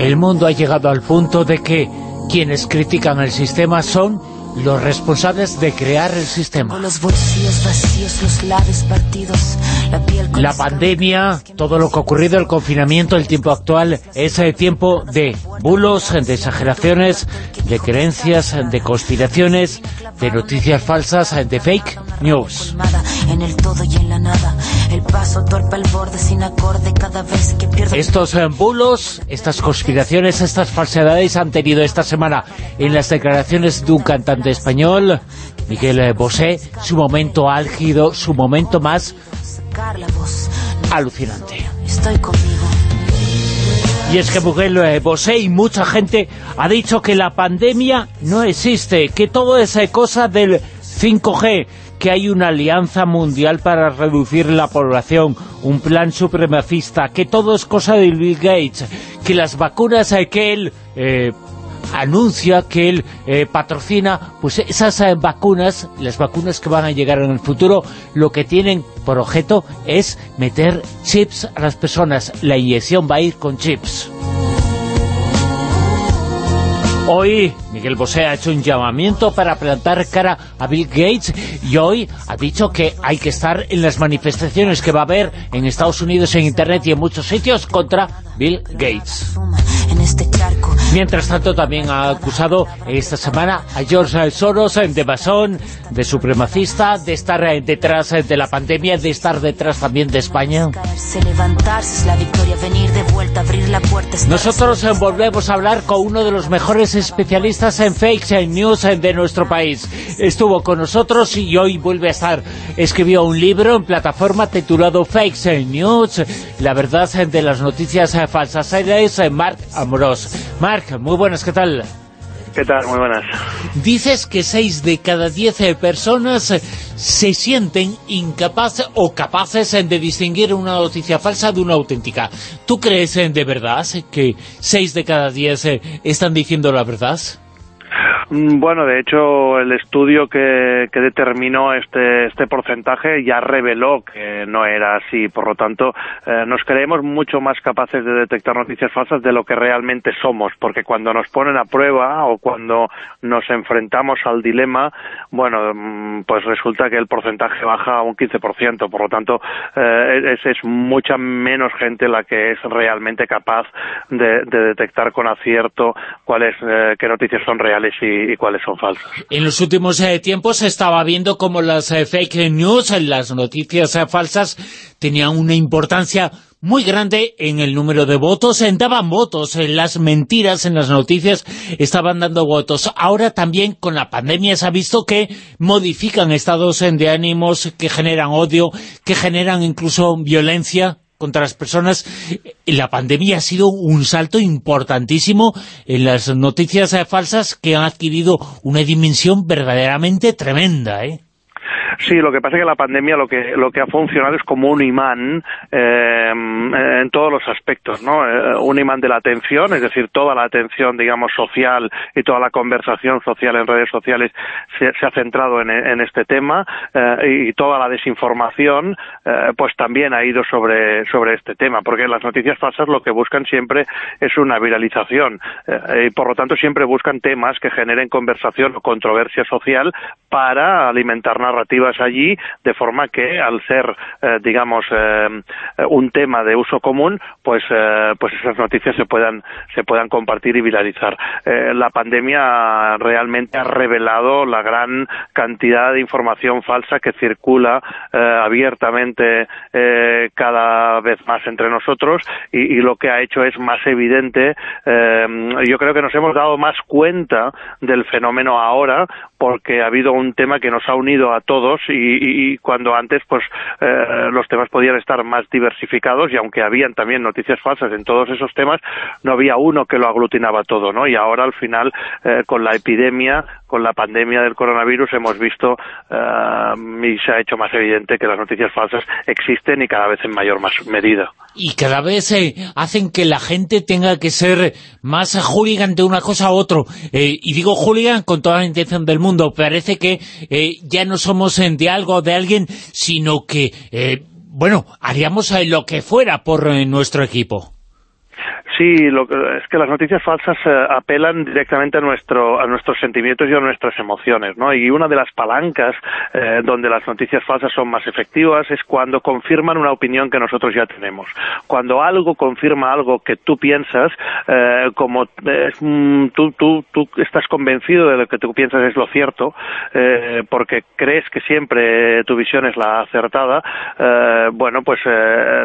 El mundo ha llegado al punto de que quienes critican el sistema son los responsables de crear el sistema. La pandemia, todo lo que ha ocurrido, el confinamiento, el tiempo actual, es el tiempo de bulos, de exageraciones, de creencias, de conspiraciones, de noticias falsas, de fake news. Estos eh, bulos, estas conspiraciones, estas falsedades han tenido esta semana en las declaraciones de un cantante español, Miguel eh, Bosé, su momento álgido, su momento más alucinante. Y es que Miguel eh, Bosé y mucha gente ha dicho que la pandemia no existe, que todo es cosa del 5G, que hay una alianza mundial para reducir la población, un plan supremacista, que todo es cosa de Bill Gates, que las vacunas que él eh, anuncia, que él eh, patrocina, pues esas eh, vacunas, las vacunas que van a llegar en el futuro, lo que tienen por objeto es meter chips a las personas. La inyección va a ir con chips. Hoy Miguel Bosé ha hecho un llamamiento para plantar cara a Bill Gates y hoy ha dicho que hay que estar en las manifestaciones que va a haber en Estados Unidos, en Internet y en muchos sitios contra Bill Gates. Mientras tanto, también ha acusado esta semana a George Soros de masón, de supremacista, de estar detrás de la pandemia, de estar detrás también de España. Nosotros volvemos a hablar con uno de los mejores especialistas en fake news de nuestro país. Estuvo con nosotros y hoy vuelve a estar. Escribió un libro en plataforma titulado Fake News, la verdad de las noticias falsas. Es Marc Amorós. Marc, muy buenas, ¿qué tal? ¿Qué tal? Muy buenas. Dices que 6 de cada 10 personas se sienten incapaces o capaces de distinguir una noticia falsa de una auténtica. ¿Tú crees de verdad que 6 de cada 10 están diciendo la verdad? Mm, bueno, de hecho, el estudio que, que determinó este, este porcentaje ya reveló que no era así. Por lo tanto, eh, nos creemos mucho más capaces de detectar noticias falsas de lo que realmente somos, porque cuando nos ponen a prueba o cuando nos enfrentamos al dilema, bueno, mm, pues resulta que el porcentaje baja a un 15%. Por lo tanto, eh, es, es, mucha menos gente la que es realmente capaz de, de detectar con acierto cuáles, eh, qué noticias son reales y En los últimos eh, tiempos se estaba viendo como las eh, fake news, las noticias eh, falsas, tenían una importancia muy grande en el número de votos, daban votos, en las mentiras en las noticias estaban dando votos. Ahora también con la pandemia se ha visto que modifican estados de ánimos, que generan odio, que generan incluso violencia contra las personas, la pandemia ha sido un salto importantísimo en las noticias falsas que han adquirido una dimensión verdaderamente tremenda, ¿eh? Sí, lo que pasa es que la pandemia lo que lo que ha funcionado es como un imán eh, en todos los aspectos, ¿no? Eh, un imán de la atención, es decir, toda la atención, digamos, social y toda la conversación social en redes sociales se, ha centrado en, este tema eh, y toda la desinformación, pues también ha ido sobre sobre este tema, porque las noticias falsas lo que buscan siempre es una viralización y por lo tanto siempre buscan temas que generen conversación o controversia social para alimentar narrativas allí, de forma que al ser, eh, digamos, eh, un tema de uso común, pues, eh, pues esas noticias se puedan, se puedan compartir y viralizar. la pandemia realmente ha revelado la gran cantidad de información falsa que circula abiertamente cada vez más entre nosotros y, lo que ha hecho es más evidente, yo creo que nos hemos dado más cuenta del fenómeno ahora porque ha habido un tema que nos ha unido a todos y, cuando antes pues eh, los temas podían estar más diversificados y aunque habían también noticias falsas en todos esos temas, no había uno que lo aglutinaba todo, ¿no? Y ahora al final eh, con la epidemia, con la pandemia del coronavirus hemos visto eh, y se ha hecho más evidente que las noticias falsas existen y cada vez en mayor más medida. Y cada vez hacen que la gente tenga que ser más hooligan de una cosa a otro. y digo hooligan con toda la intención del mundo Parece que eh, ya no somos de algo de alguien, sino que, eh, bueno, haríamos eh, lo que fuera por nuestro equipo. Sí, lo es que las noticias falsas eh, apelan directamente a nuestro a nuestros sentimientos y a nuestras emociones, ¿no? Y una de las palancas eh, donde las noticias falsas son más efectivas es cuando confirman una opinión que nosotros ya tenemos. Cuando algo confirma algo que tú piensas, eh, como tú, tú, tú estás convencido de lo que tú piensas es lo cierto, porque crees que siempre tu visión es la acertada, bueno, pues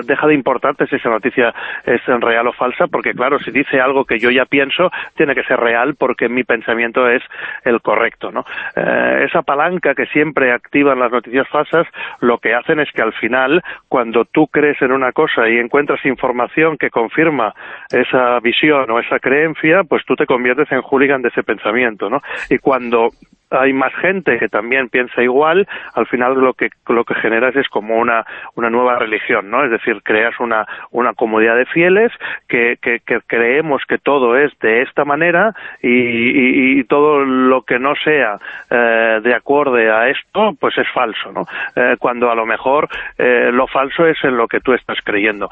deja de importarte si esa noticia es real o falsa, porque claro, si dice algo que yo ya pienso, tiene que ser real porque mi pensamiento es el correcto, ¿no? Eh, esa palanca que siempre activan las noticias falsas, lo que hacen es que al final, cuando tú crees en una cosa y encuentras información que confirma esa visión o esa creencia, pues tú te conviertes en hooligan de ese pensamiento, ¿no? Y cuando hay más gente que también piensa igual, al final lo que lo que generas es como una una nueva religión, ¿no? Es decir, creas una una comunidad de fieles que, que, creemos que todo es de esta manera y, y, todo lo que no sea eh, de acorde a esto, pues es falso, ¿no? Eh, cuando a lo mejor eh, lo falso es en lo que tú estás creyendo.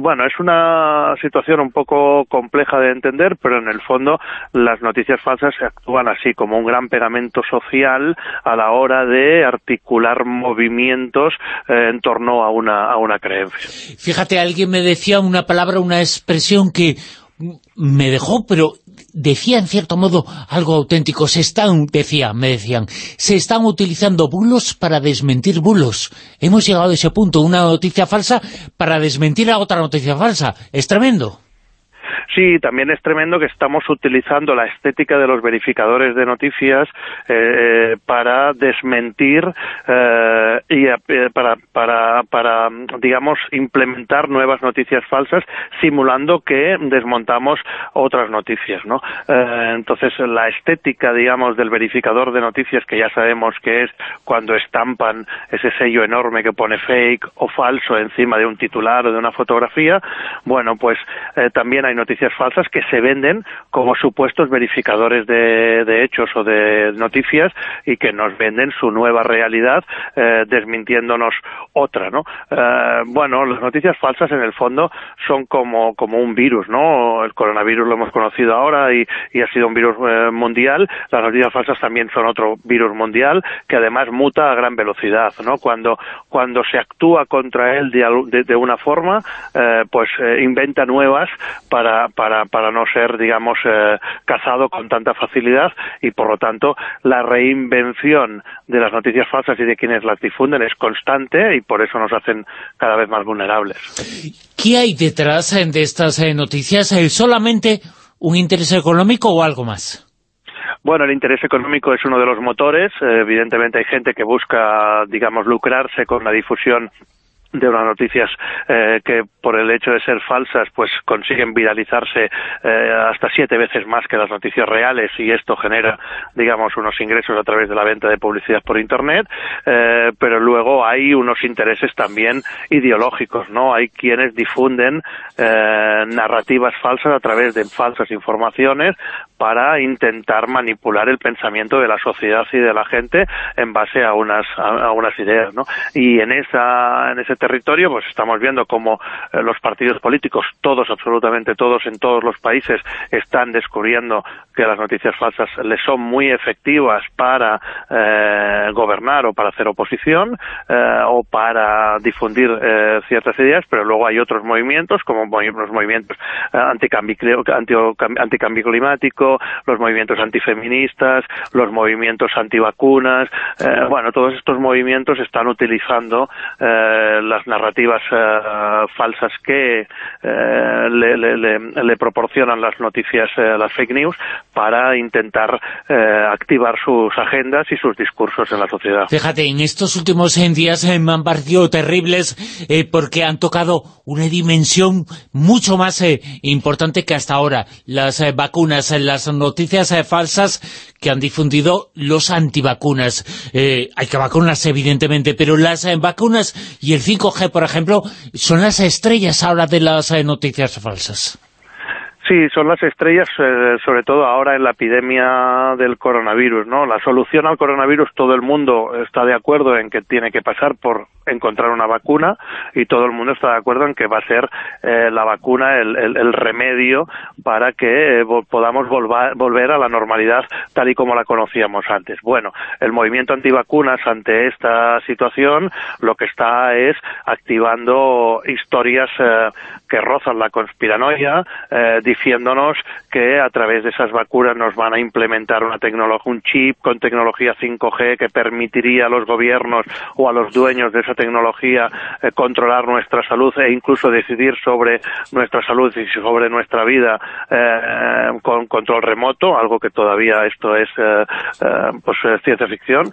bueno, es una situación un poco compleja de entender, pero en el fondo las noticias falsas actúan así como un gran pegamento social a la hora de articular movimientos eh, en torno a una, a una creencia. Fíjate, alguien me decía una palabra, una expresión que me dejó, pero decía en cierto modo algo auténtico. Se están, decía, me decían, se están utilizando bulos para desmentir bulos. Hemos llegado a ese punto, una noticia falsa para desmentir a otra noticia falsa. Es tremendo. Sí, también es tremendo que estamos utilizando la estética de los verificadores de noticias eh, para desmentir eh, y eh, para, para, para, digamos, implementar nuevas noticias falsas simulando que desmontamos otras noticias, ¿no? entonces, la estética, digamos, del verificador de noticias, que ya sabemos que es cuando estampan ese sello enorme que pone fake o falso encima de un titular o de una fotografía, bueno, pues también hay noticias falsas que se venden como supuestos verificadores de, hechos o de noticias y que nos venden su nueva realidad eh, desmintiéndonos otra, ¿no? Eh, bueno, las noticias falsas en el fondo son como, como un virus, ¿no? El coronavirus lo hemos conocido ahora y, ha sido un virus eh, mundial. Las noticias falsas también son otro virus mundial que además muta a gran velocidad, ¿no? Cuando, cuando se actúa contra él de, de una forma, pues inventa nuevas para, para, para no ser, digamos, eh, cazado con tanta facilidad y, por lo tanto, la reinvención de las noticias falsas y de quienes las difunden es constante y por eso nos hacen cada vez más vulnerables. ¿Qué hay detrás eh, de estas eh, noticias? ¿Solamente un interés económico o algo más? Bueno, el interés económico es uno de los motores. evidentemente hay gente que busca, digamos, lucrarse con la difusión de unas noticias eh, que por el hecho de ser falsas pues consiguen viralizarse eh, hasta siete veces más que las noticias reales y esto genera digamos unos ingresos a través de la venta de publicidad por internet eh, pero luego hay unos intereses también ideológicos no hay quienes difunden narrativas falsas a través de falsas informaciones para intentar manipular el pensamiento de la sociedad y de la gente en base a unas a, unas ideas no y en esa en ese territorio pues estamos viendo cómo eh, los partidos políticos todos absolutamente todos en todos los países están descubriendo que las noticias falsas les son muy efectivas para eh, gobernar o para hacer oposición eh, o para difundir ciertas ideas pero luego hay otros movimientos como los movimientos anticambio, anticambio climático los movimientos antifeministas, los movimientos antivacunas, eh, bueno, todos estos movimientos están utilizando eh, las narrativas falsas que le, le, proporcionan las noticias, las fake news, para intentar activar sus agendas y sus discursos en la sociedad. Fíjate, en estos últimos días me han parecido terribles porque han tocado una dimensión mucho más importante que hasta ahora. Las vacunas, las noticias falsas que han difundido los antivacunas. Eh, hay que vacunarse, evidentemente, pero las eh, vacunas y el 5G, por ejemplo, son las estrellas ahora de las eh, noticias falsas. Sí, son las estrellas, eh, sobre todo ahora en la epidemia del coronavirus, ¿no? La solución al coronavirus, todo el mundo está de acuerdo en que tiene que pasar por encontrar una vacuna y todo el mundo está de acuerdo en que va a ser eh, la vacuna el, el, remedio para que eh, podamos volver a la normalidad tal y como la conocíamos antes. Bueno, el movimiento antivacunas ante esta situación lo que está es activando historias que rozan la conspiranoia, diciéndonos que a través de esas vacunas nos van a implementar una tecnología, un chip con tecnología 5G que permitiría a los gobiernos o a los dueños de esa tecnología eh, controlar nuestra salud e incluso decidir sobre nuestra salud y sobre nuestra vida eh, con control remoto, algo que todavía esto es eh, pues ciencia ficción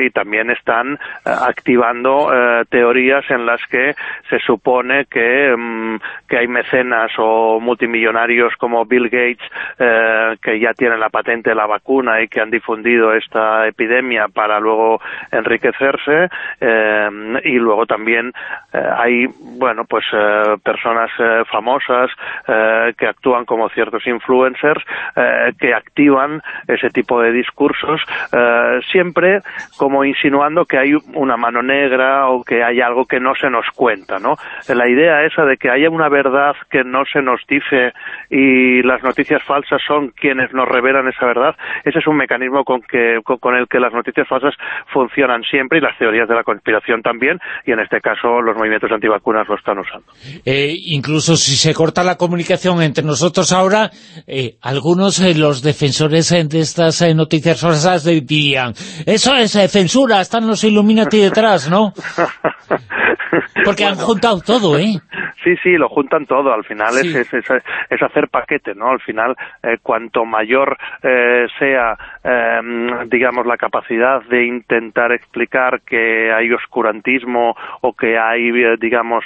y también están activando teorías en las que se supone que, mm, que hay mecenas o multimillonarios como Bill Gates que ya tienen la patente de la vacuna y que han difundido esta epidemia para luego enriquecerse y luego también eh, hay, bueno, pues eh, personas eh, famosas que actúan como ciertos influencers que activan ese tipo de discursos siempre como insinuando que hay una mano negra o que hay algo que no se nos cuenta, ¿no? La idea esa de que haya una verdad que no se nos dice y las noticias falsas son quienes nos revelan esa verdad, ese es un mecanismo con, que, con el que las noticias falsas funcionan siempre y las teorías de la conspiración también, y en este caso los movimientos antivacunas lo están usando. Eh, incluso si se corta la comunicación entre nosotros ahora, eh, algunos de eh, los defensores de estas noticias falsas dirían, eso es censura, están los Illuminati detrás, ¿no? Porque han juntado todo, ¿eh? Sí, sí, lo juntan todo. Al final es, es, hacer paquete, ¿no? Al final, eh, cuanto mayor eh, sea, em, digamos, la capacidad de intentar explicar que hay oscurantismo o que hay, eh, digamos,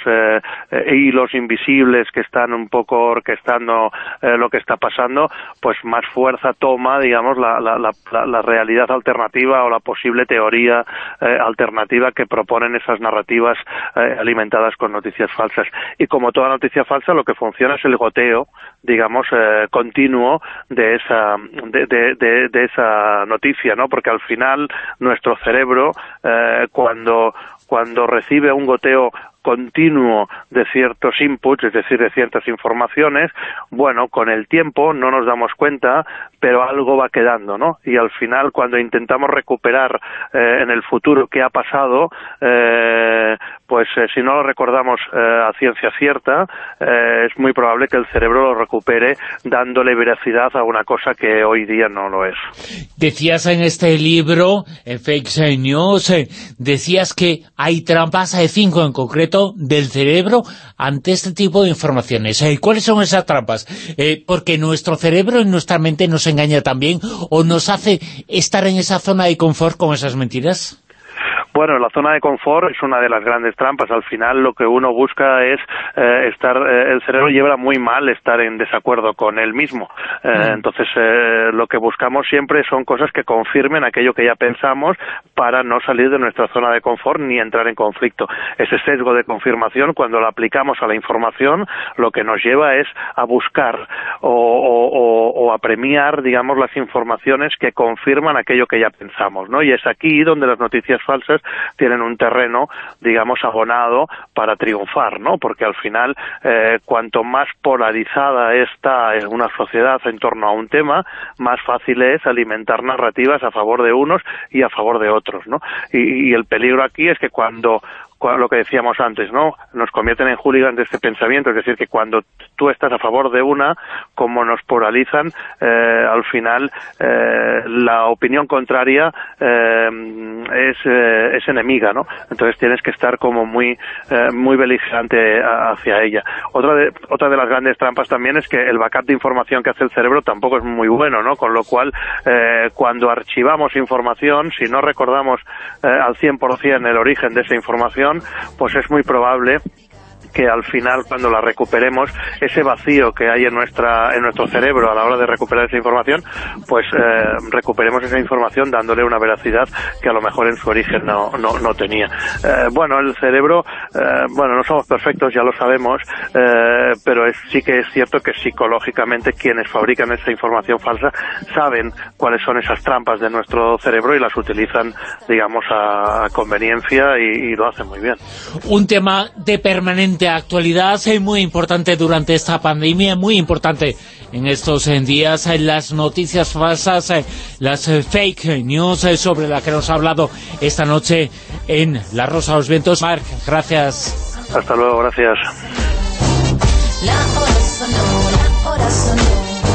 hilos invisibles que están un poco orquestando lo que está pasando, pues más fuerza toma, digamos, la, la, la, la realidad alternativa o la posible teoría alternativa que proponen esas narrativas alimentadas con noticias falsas. Y como toda noticia falsa, lo que funciona es el goteo, digamos, eh, continuo de esa, de, de, esa noticia, ¿no? Porque al final nuestro cerebro, eh, cuando, cuando recibe un goteo continuo de ciertos inputs, es decir, de ciertas informaciones, bueno, con el tiempo no nos damos cuenta, pero algo va quedando, ¿no? Y al final, cuando intentamos recuperar eh, en el futuro qué ha pasado, eh, pues eh, si no lo recordamos a ciencia cierta, es muy probable que el cerebro lo recupere dándole veracidad a una cosa que hoy día no lo es. Decías en este libro, en Fake News, decías que hay trampas, hay cinco en concreto, del cerebro ante este tipo de informaciones. Eh, ¿Cuáles son esas trampas? Eh, porque nuestro cerebro y nuestra mente nos engaña también o nos hace estar en esa zona de confort con esas mentiras. Bueno, la zona de confort es una de las grandes trampas. Al final lo que uno busca es eh, estar, eh, el cerebro lleva muy mal estar en desacuerdo con él mismo. Eh, mm. Entonces lo que buscamos siempre son cosas que confirmen aquello que ya pensamos para no salir de nuestra zona de confort ni entrar en conflicto. Ese sesgo de confirmación, cuando lo aplicamos a la información, lo que nos lleva es a buscar o, a premiar, digamos, las informaciones que confirman aquello que ya pensamos, ¿no? Y es aquí donde las noticias falsas tienen un terreno, digamos, abonado para triunfar, ¿no? Porque al final, eh, cuanto más polarizada está una sociedad en torno a un tema, más fácil es alimentar narrativas a favor de unos y a favor de otros, ¿no? Y el peligro aquí es que cuando lo que decíamos antes, ¿no? Nos convierten en hooligans de este pensamiento, es decir, que cuando tú estás a favor de una, como nos polarizan, eh, al final eh, la opinión contraria eh, es, es enemiga, ¿no? Entonces tienes que estar como muy muy beligerante hacia ella. Otra de, otra de las grandes trampas también es que el backup de información que hace el cerebro tampoco es muy bueno, ¿no? Con lo cual, cuando archivamos información, si no recordamos al 100% el origen de esa información, pues es muy probable que al final cuando la recuperemos ese vacío que hay en nuestra en nuestro cerebro a la hora de recuperar esa información pues eh, recuperemos esa información dándole una veracidad que a lo mejor en su origen no, no, no tenía. Eh, bueno el cerebro eh, bueno no somos perfectos ya lo sabemos pero es, sí que es cierto que psicológicamente quienes fabrican esa información falsa saben cuáles son esas trampas de nuestro cerebro y las utilizan digamos a conveniencia y, y lo hacen muy bien. Un tema de permanente de actualidad es muy importante durante esta pandemia, muy importante en estos días, las noticias falsas, eh, las eh, fake news eh, sobre las que nos ha hablado esta noche en La Rosa de los Vientos. Marc, gracias. Hasta luego, gracias.